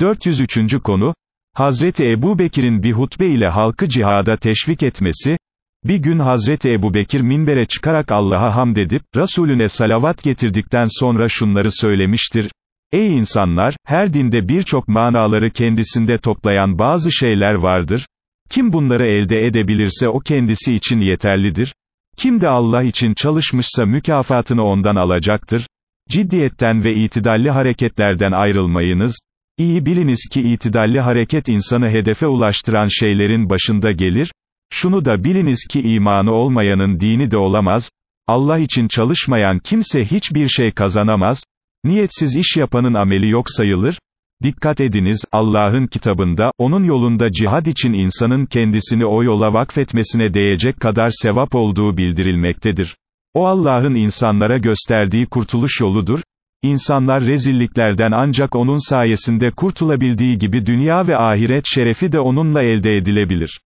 403. konu, Hazreti Ebu Bekir'in bir hutbe ile halkı cihada teşvik etmesi, bir gün Hazreti Ebu Bekir minbere çıkarak Allah'a hamd edip, Resulüne salavat getirdikten sonra şunları söylemiştir, Ey insanlar, her dinde birçok manaları kendisinde toplayan bazı şeyler vardır, kim bunları elde edebilirse o kendisi için yeterlidir, kim de Allah için çalışmışsa mükafatını ondan alacaktır, ciddiyetten ve itidalli hareketlerden ayrılmayınız, İyi biliniz ki itidalli hareket insanı hedefe ulaştıran şeylerin başında gelir, şunu da biliniz ki imanı olmayanın dini de olamaz, Allah için çalışmayan kimse hiçbir şey kazanamaz, niyetsiz iş yapanın ameli yok sayılır, dikkat ediniz, Allah'ın kitabında, onun yolunda cihad için insanın kendisini o yola vakfetmesine değecek kadar sevap olduğu bildirilmektedir. O Allah'ın insanlara gösterdiği kurtuluş yoludur, İnsanlar rezilliklerden ancak onun sayesinde kurtulabildiği gibi dünya ve ahiret şerefi de onunla elde edilebilir.